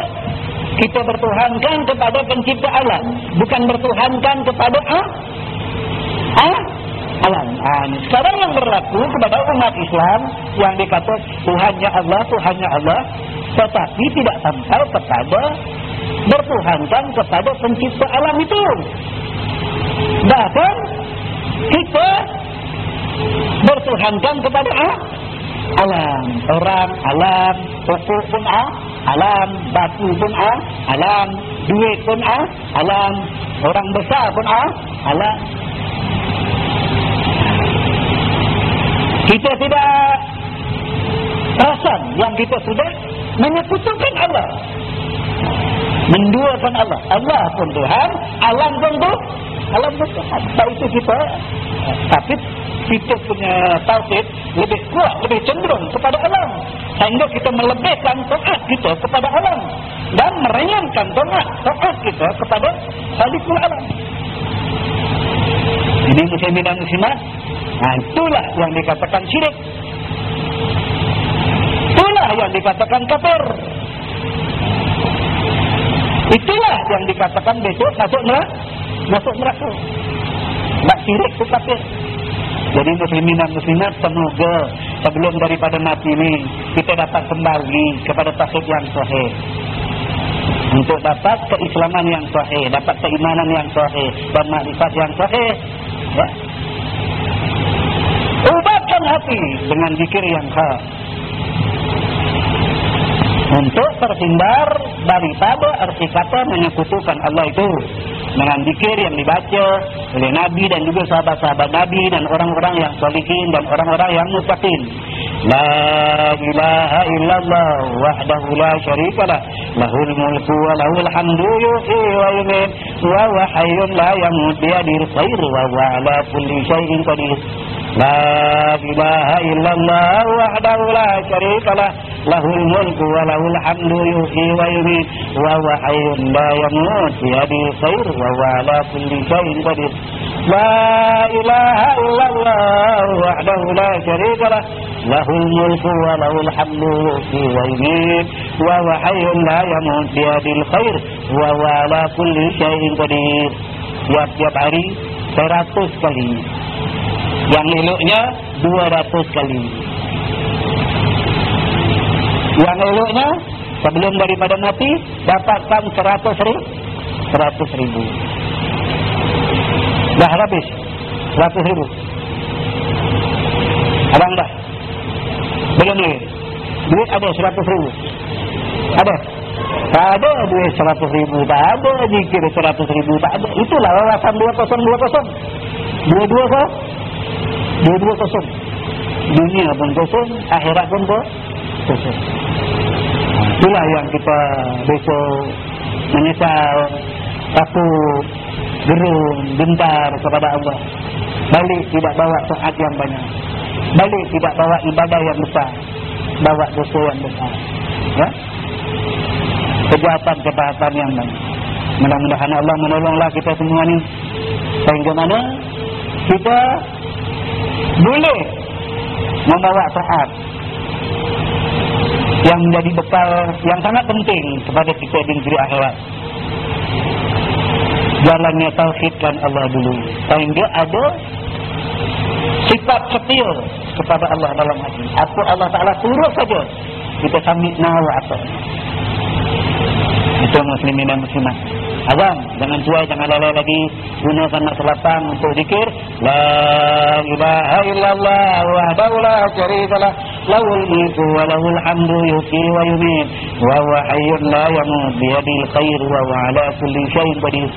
kita bertuhankan kepada pencipta alam. Bukan bertuhankan kepada ah, ah, alam. Ah, sekarang yang berlaku kepada umat Islam yang dikata Tuhannya Allah, Tuhannya Allah. Tetapi tidak sampai kepada bertuhankan kepada pencipta alam itu. Bahkan kita bertuhankan kepada ah, alam. Orang, alam, pokok pun ah, alam, batu pun ah, alam, duit pun ah, alam, orang besar pun ah, alam. Kita tidak perasan yang kita sudah menyekutukan Allah menduakan Allah Allah pun Tuhan alam pun tu alam Tuhan tak itu kita. Tapi kita punya tauhid lebih kuat lebih cenderung kepada alam. Sehingga kita melebihkan taat kita kepada alam. Dan meringankan taat taat kita kepada Khalikul alam. Ini muslimin dan muslimat nah, itulah yang dikatakan syirik. Itulah yang dikatakan kafir Itulah yang dikatakan besok masuk neraka. Masuk neraka. Tak sirik itu kafir. Jadi muslimin dan muslimat semoga sebelum daripada mati ini kita dapat kembali kepada tasawuf yang sahih. Untuk dapat keislaman yang sahih, dapat keimanan yang sahih dan makrifat yang sahih. Ya. Ubahkan hati dengan zikir yang khas untuk terhindar daripada arti kata menyekutukan Allah itu dengan zikir yang dibaca oleh Nabi dan juga sahabat-sahabat Nabi dan orang-orang yang salihin dan orang-orang yang mustaqim. La ilaha illallah wahdahu la syarikalah lahul mulku wa lahul hamdu yuhyi wa yumiit wa huwa hayyun la yamut bi yadihi khair wa huwa ala kulli syai'in qadir. La ilaha illallah wahdahu la syarikalah lahul mulku wa lahul hamdu yuhyi wa yumiit wa huwa hayyun la yamut bi yadihi khair wa huwa ala kulli shay'in qadir la ilaha illallah wahdahu la syarikalah lahul mulku wa lahul hamdu yuhyi wa yumiit wa huwa hayyun la yamut bi yadihi khair wa huwa ala kulli shay'in qadir tiap-tiap hari 100 kali yang eloknya 200 kali. Yang eloknya sebelum daripada mati dapatkan 100 ribu 100 ribu. Dah habis. 100 ribu. Abang dah. Belum ni duit ada 100 ribu. Ada. Tak ada duit 100 ribu. Tak ada jikir 100 ribu. Tak ada. Itulah wawasan 2020 dua-dua kau dua-dua kosong. Dunia pun kosong akhirat pun kosong. Itulah yang kita besok menyesal takut gerung gentar kepada Allah. Balik tidak bawa saat yang banyak. Balik tidak bawa ibadah yang besar. Bawa dosa yang besar. Ya? Kejahatan-kejahatan yang banyak. Mudah-mudahan Allah menolonglah kita semua ni. Sehingga mana kita boleh membawa saat yang menjadi bekal yang sangat penting kepada kita di negeri akhirat. Jalannya tauhidkan Allah dulu. Sehingga ada sifat setia kepada Allah dalam hati. Apa Allah Ta'ala suruh saja. Kita sambil nawa apa. Itu muslimin dan muslimah. Azam, jangan cuai, jangan lalai lagi. Gunakan masa lapang untuk zikir. La ilaha illallah wahdahu la syarikalah. Lahul mulku wa lahul hamdu yuhyi wa yumiit. Wa huwa hayyun la yamut biyadil khair wa huwa ala kulli syai'in qadir.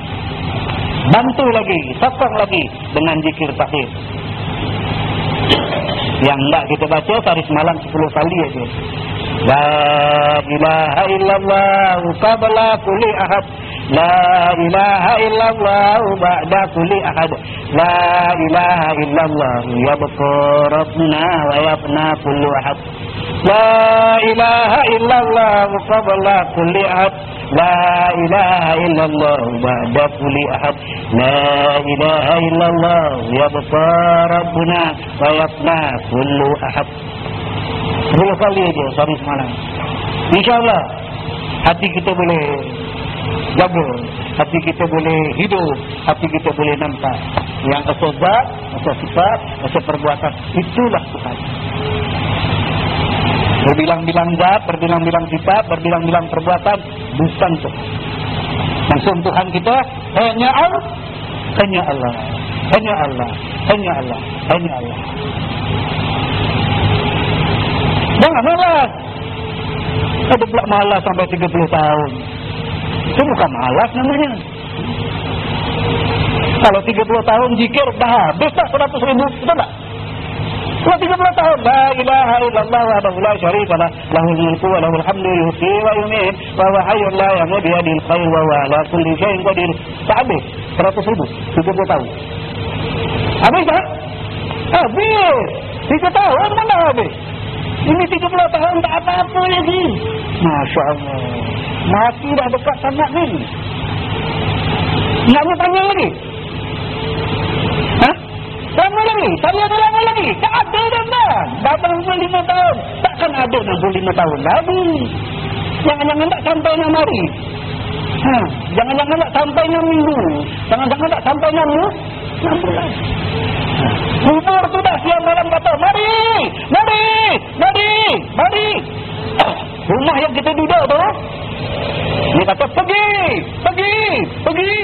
Bantu lagi, sokong lagi dengan zikir takhir. Yang enggak kita baca hari semalam 10 kali aja. La ilaha illallah qabla kulli ahad. La ilaha illallah ba'da kulli ahad. La ilaha illallah Ya Rabbuna wa ya yabna kullu ahad. La ilaha illallah qabla kulli ahad. La ilaha illallah ba'dakuli ahad. La ilaha illallah wa ya Rabbuna wa ya yabna kullu ahad. Boleh kali dia, sehari semalam. InsyaAllah hati kita boleh jaga. Hati kita boleh hidup. Hati kita boleh nampak. Yang asal zat, asal sifat, asal perbuatan. Itulah Tuhan. Berbilang-bilang zat, berbilang-bilang sifat, berbilang-bilang perbuatan bukan Tuhan. Langsung Tuhan kita hanya Allah, hanya Allah, hanya Allah, hanya Allah, hanya Allah. Jangan malas. Ada pula malas sampai 30 tahun. Itu bukan malas namanya. Kalau 30 tahun jikir habis tak 100 ribu, betul tak? Wa 30 tahun la ilaha illallah wa la syarika lah lahul mulku wa lahul hamdu yuhyi wa yumiit wa huwa hayyun la yamut bi yadil khair wa huwa ala kulli syai'in qadir. Habis 100 ribu 30 tahun. Habis tak? Habis. 3 tahun mana habis? Ini 30 tahun tak apa-apa lagi. Masya Allah. Mati dah dekat sangat ni. Nak tanya lagi? Hah? Lama lagi? Saya ada lama lagi? Tak ada dah dah. Dah 65 tahun. Takkan ada 65 tahun lagi. Jangan-jangan tak sampai 6 hari. Ha, jangan-jangan tak sampai 6 minggu. Jangan-jangan tak sampai 6 minggu. 6 bulan. Umur tu dah siang malam kata, mari, mari, mari, mari. Rumah yang kita duduk tu, dia kata, pergi, pergi, pergi.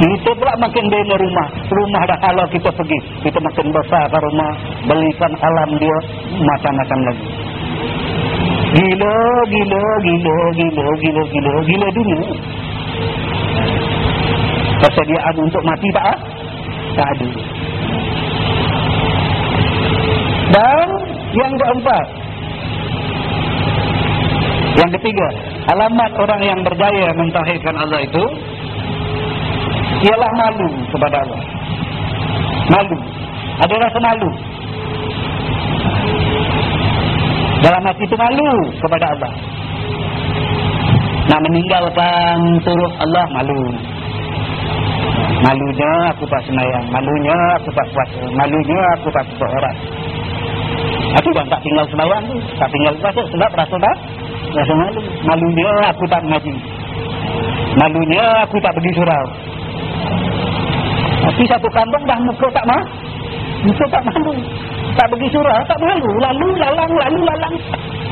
Kita pula makin bina rumah. Rumah dah kalau kita pergi. Kita makin besar ke rumah. Belikan alam dia macam-macam lagi. Gila, gila, gila, gila, gila, gila, gila dunia. Persediaan untuk mati tak? Tak ada. Dan yang keempat. Yang ketiga. Alamat orang yang berjaya mentahirkan Allah itu ialah malu kepada Allah. Malu. Ada rasa malu. Dalam hati itu malu kepada Allah. Nak meninggalkan suruh Allah malu. Malunya aku tak senayang. Malunya aku tak puasa. Malunya aku tak berhorat. Aku kan tak tinggal senayang. Tak tinggal puasa sebab rasa tak? Rasa malu. Malunya aku tak mengaji. Malunya aku tak pergi surau. Tapi satu kampung dah muka tak mah. Muka tak malu. Tak pergi surau, tak malu. Lalu lalang, lalu lalang.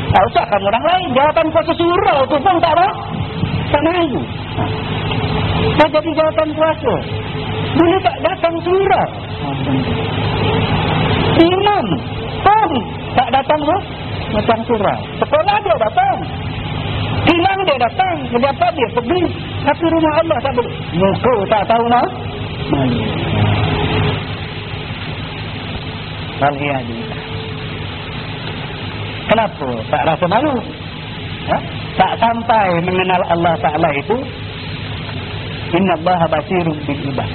Tak usah kan orang lain. Jawatan puasa surau tu pun tak mah. Tak malu. Tak jadi jawatan puasa. Dulu tak datang surau. Imam pun tak datang tu. Datang surau. Sekolah dia datang. Hilang dia datang. Kenapa dia pergi. Tapi rumah Allah tak boleh. Muka tak tahu nak malu. Alhamdulillah. Kenapa tak rasa malu? Ha? Tak sampai mengenal Allah Ta'ala itu Inna Allah basirun ibad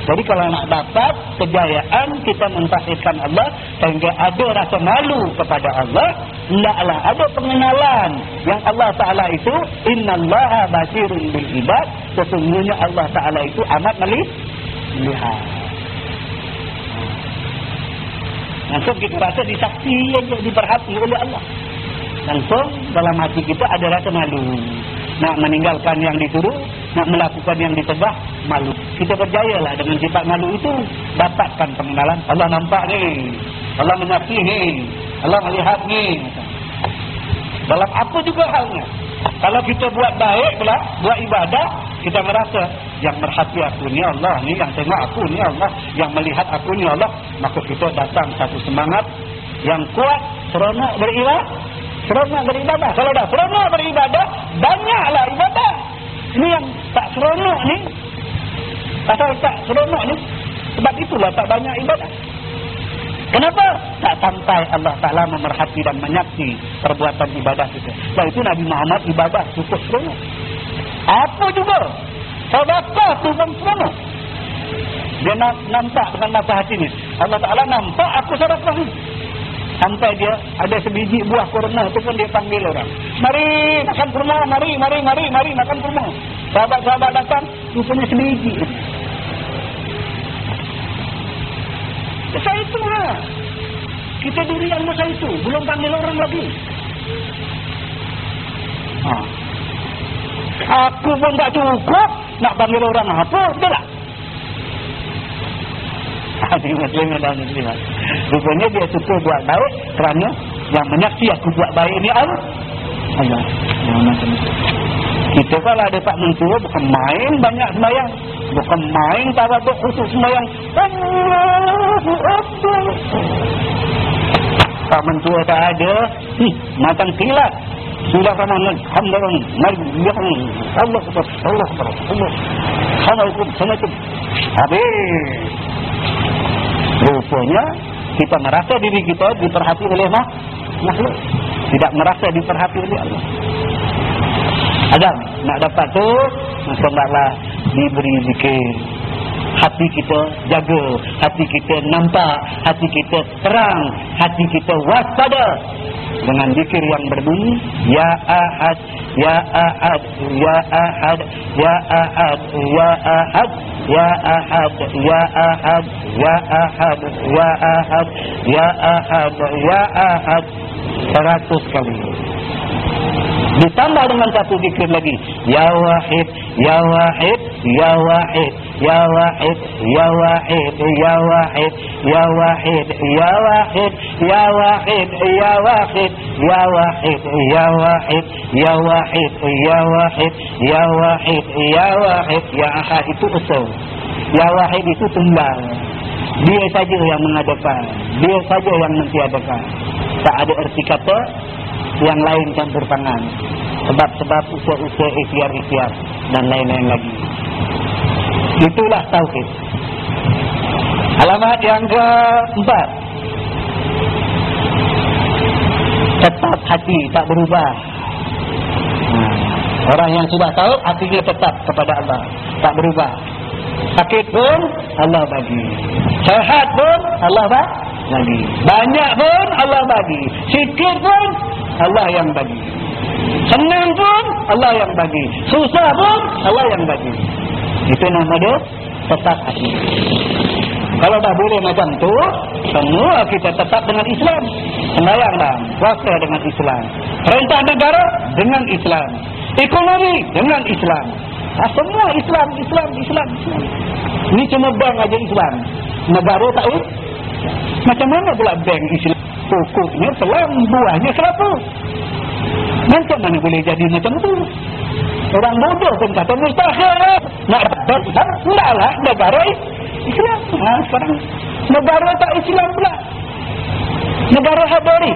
Jadi kalau nak dapat kejayaan kita mentahirkan Allah Sehingga ada rasa malu kepada Allah Tidaklah ada pengenalan yang Allah Ta'ala itu Inna Allah basirun ibad Sesungguhnya Allah Ta'ala itu amat melihat Langsung kita rasa disaksi aja diperhati oleh Allah. Langsung dalam hati kita ada rasa malu. Nak meninggalkan yang disuruh, nak melakukan yang ditebah, malu. Kita berjayalah dengan sifat malu itu. Dapatkan pengenalan. Allah nampak ni. Allah menyaksikan ni. Allah melihat ni. Dalam apa juga halnya. Kalau kita buat baik pula, buat ibadah, kita merasa yang merhati aku ni Allah ni, yang tengok aku ni Allah, yang melihat aku ni Allah, maka kita datang satu semangat yang kuat, seronok beribadah, seronok beribadah. Kalau dah seronok beribadah, banyaklah ibadah. Ini yang tak seronok ni, pasal tak seronok ni, sebab itulah tak banyak ibadah. Kenapa? Tak sampai Allah Ta'ala memerhati dan menyaksi perbuatan ibadah kita. Dan itu Nabi Muhammad ibadah cukup seronok. Apa juga? Sedekah tu pun seronok. Dia nampak dengan mata hati ni. Allah Ta'ala nampak aku ni. Sampai dia ada sebiji buah kurma tu pun dia panggil orang. Mari makan kurma, mari, mari, mari, mari makan kurma. Sahabat-sahabat datang, rupanya sebiji. Saya itu lah. Kita diri yang masa itu. Belum panggil orang lagi. Ha. Aku pun tak cukup. Nak panggil orang apa. Betul tak? Ini muslim dan muslimat. Rupanya dia suka buat baik kerana yang menyaksi aku buat baik ni Allah. Allah. Kita kalau ada tak mentua bukan main banyak sembahyang. Bukan main tawaduk khusus sembahyang. Allahu Akbar. Tak mentua tak ada. Nih, macam kilat. Sudah kan Alhamdulillah. Mari ya Allah Akbar. Allah Akbar. Allah. Assalamualaikum. Assalamualaikum. Habis. Rupanya kita merasa diri kita diperhati oleh makhluk. Tidak merasa diperhati oleh Allah. Adam nak dapat tu Masalah diberi zikir Hati kita jaga Hati kita nampak Hati kita terang Hati kita waspada Dengan zikir yang berbunyi Ya Ahad Ya Ahad Ya Ahad Ya Ahad Ya Ahad Ya Ahad Ya Ahad Ya Ahad Ya Ahad Ya Ahad Ya Ahad Seratus kali Ditambah dengan satu zikir lagi. Ya Wahid, Ya Wahid, Ya Wahid, Ya Wahid, Ya Wahid, Ya Wahid, Ya Wahid, Ya Wahid, Ya Wahid, Ya Wahid, Ya Wahid, Ya Wahid, Ya Wahid, Ya Wahid, Ya Wahid, Ya Wahid, Ya Ahad itu usul. Ya Wahid itu tunggal. Dia saja yang mengadakan. Dia saja yang mentiadakan. Tak ada erti kata yang lain campur tangan sebab-sebab usaha-usaha ikhtiar-ikhtiar dan lain-lain lagi. Itulah tauhid. Alamat yang keempat. Tetap hati tak berubah. Nah, orang yang sudah tahu hatinya tetap kepada Allah. Tak berubah. Sakit pun Allah bagi. Sehat pun Allah bagi. Banyak pun Allah bagi. Sikit pun Allah yang bagi. Senang pun Allah yang bagi. Susah pun Allah yang bagi. Itu nama dia tetap hati. Kalau dah boleh macam tu, semua kita tetap dengan Islam. Sembayanglah, puasa dengan Islam. Perintah negara dengan Islam. Ekonomi dengan Islam. Ha, semua Islam, Islam, Islam, Islam. Ini cuma bank aja Islam. Negara tak Macam mana pula bank Islam? pokoknya selam, buahnya kelapa. Macam mana boleh jadi macam tu? Orang bodoh pun kata mustahil. Nak dapat tak lah negara Islam. Ha, sekarang negara tak Islam pula. Negara Habari.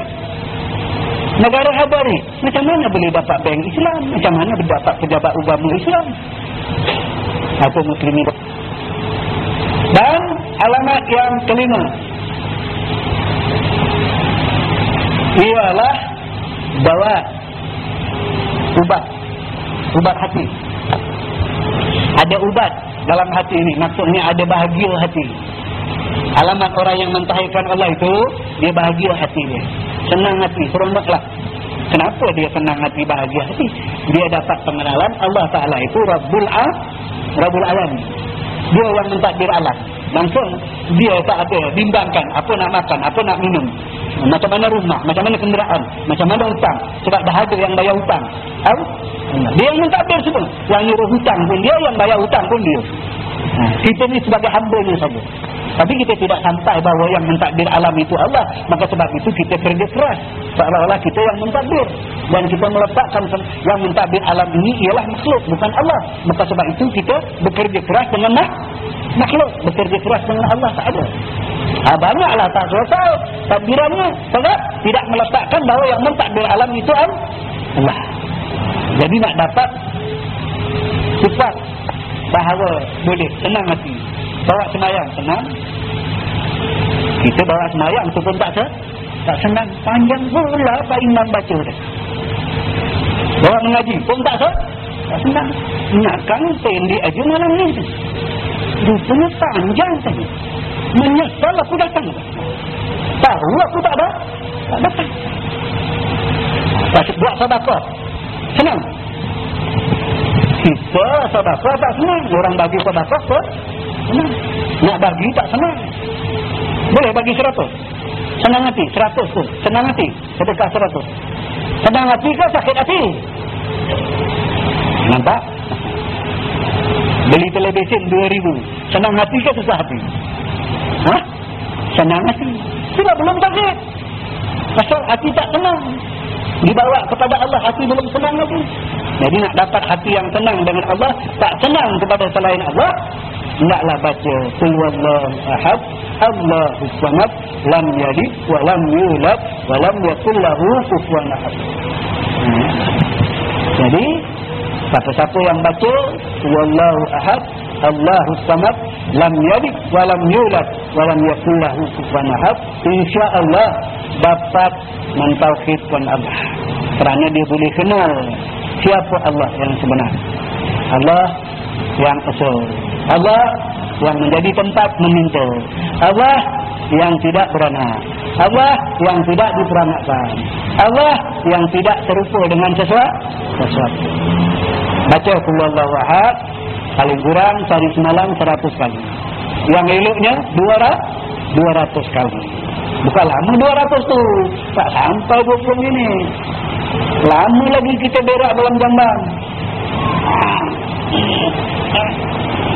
Negara Habari. Macam mana boleh dapat bank Islam? Macam mana boleh dapat pejabat agama Islam? Atau muslimin. Dan alamat yang kelima ialah bawa ubat. Ubat hati. Ada ubat dalam hati ini maksudnya ada bahagia hati. Alamat orang yang mentahirkan Allah itu dia bahagia hati dia. Senang hati seronoklah kenapa dia senang hati bahagia hati? Dia dapat pengenalan Allah Ta'ala itu Rabbul Al Rabbul Alam. Dia yang mentadbir alam. Langsung dia tak ada bimbangkan apa nak makan apa nak minum macam mana rumah? Macam mana kenderaan? Macam mana hutang sebab dah ada yang bayar hutang tahu? Dia yang mentadbir semua. Yang nyuruh hutang pun dia yang bayar hutang pun dia ha, kita ni sebagai hamba ni saja tapi kita tidak sampai bahawa yang mentadbir alam itu Allah. Maka sebab itu kita kerja keras. Seolah-olah kita yang mentadbir. Dan kita meletakkan yang mentadbir alam ini ialah makhluk bukan Allah. Maka sebab itu kita bekerja keras dengan makhluk. Bekerja keras dengan Allah tak ada ha, banyaklah tak selesai takbirannya. Sebab tidak meletakkan bahawa yang mentadbir alam itu Allah. Jadi nak dapat cepat bahawa boleh senang hati bawa semayang senang Kita bawa semayang tu pun tak se tak senang. Panjang pula Pak Imam baca dah. Bawa mengaji pun tak se tak senang. Ingatkan pendek aja malam ni. Rupanya panjang tadi. Menyesal aku datang. Tahu aku tak ada. Tak datang. Buat sedekah. Senang. Sedekah tak senang. Orang bagi pun senang. Nak bagi tak senang. Boleh bagi seratus. Senang hati. Seratus tu. Senang hati. Sedekah seratus. Senang hati ke sakit hati? Nampak? Beli television dua ribu. Senang hati ke susah hati? Hah? Senang hati. Sudah belum sakit. Pasal hati tak tenang. Dibawa kepada Allah hati belum tenang lagi. Jadi nak dapat hati yang tenang dengan Allah. Tak tenang kepada selain Allah. Naklah baca. Kulwallahu ahad. Allahu samad. Lam yadid. Wa lam yulad. Wa lam yakullahu kufuan ahad. Hmm. Jadi. Siapa-siapa yang baca. Kulwallahu ahad. Allahu samad. Lam yadid. Wa lam yulad. Wa lam yakullahu kufuan ahad. InsyaAllah. Dapat mentauhidkan Allah. Kerana dia boleh kenal siapa Allah yang sebenar. Allah yang usul. Allah yang menjadi tempat meminta. Allah yang tidak beranak. Allah yang tidak diperanakan. Allah yang tidak serupa dengan sesuatu. sesuatu. Baca Allah Wahab. Paling kurang sehari semalam seratus kali. Yang eloknya dua ratus kali. Bukan lama dua ratus tu. Tak sampai dua puluh minit. Lama lagi kita berak dalam jamban.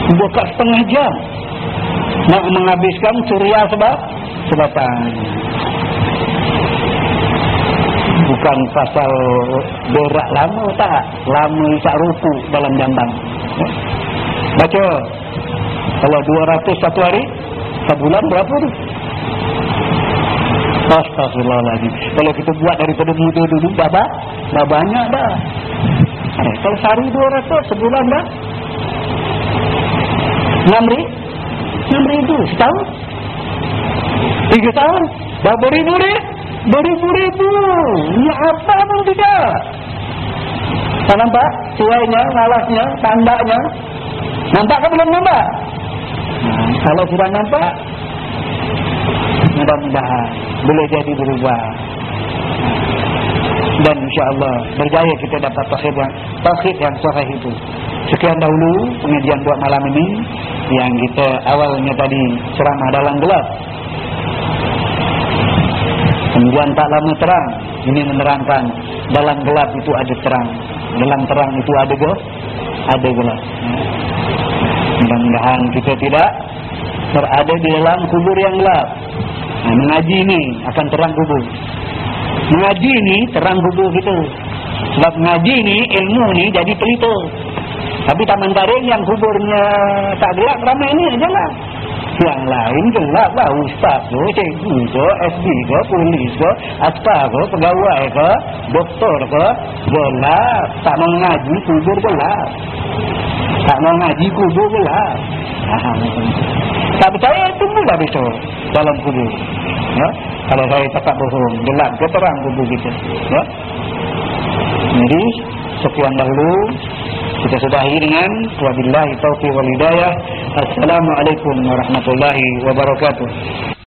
Buka setengah jam. Nak menghabiskan suria sebab sebatan. Bukan pasal berak lama tak. Lama isak rupu dalam jamban. Baca. Kalau 200 satu hari, sebulan berapa tu? Astagfirullahaladzim. Kalau kita buat daripada muda dulu, dah, dah, dah banyak dah. Eh, kalau sehari 200, sebulan dah. 6 ribu? 6 ribu setahun? 3 tahun? Dah beribu ribu? Beribu-ribu. Ya apa pun tidak. Tak nampak? Suainya, ngalasnya, tandanya. Nampak ke belum nampak? Kalau sudah nampak, mudah-mudahan boleh jadi berubah. Dan insyaAllah berjaya kita dapat tauhid yang tauhid yang sahih itu. Sekian dahulu pengajian buat malam ini yang kita awalnya tadi ceramah dalam gelap. Kemudian tak lama terang ini menerangkan dalam gelap itu ada terang. Dalam terang itu ada gelap ada gelap. Mudah-mudahan kita tidak berada di dalam kubur yang gelap Nah, mengaji ini akan terang kubur. Mengaji ini terang kubur kita. Sebab mengaji ini ilmu ini jadi pelita. Tapi taman taring yang kuburnya tak gelap ramai ini aja lah. Yang lain gelap lah. Ustaz ke, cikgu ke, SB ke, polis ke, askar ke, pegawai ke, doktor ke. Gelap. Tak mengaji kubur gelap. Tak mau mengaji kubur gelap. Tak percaya tunggulah besok dalam kubur. Ya, kalau saya tak bohong, gelap ke terang kubur kita. Ya. Jadi sekian dahulu kita sudahi dengan wabillahi taufiq wal hidayah. Assalamualaikum warahmatullahi wabarakatuh.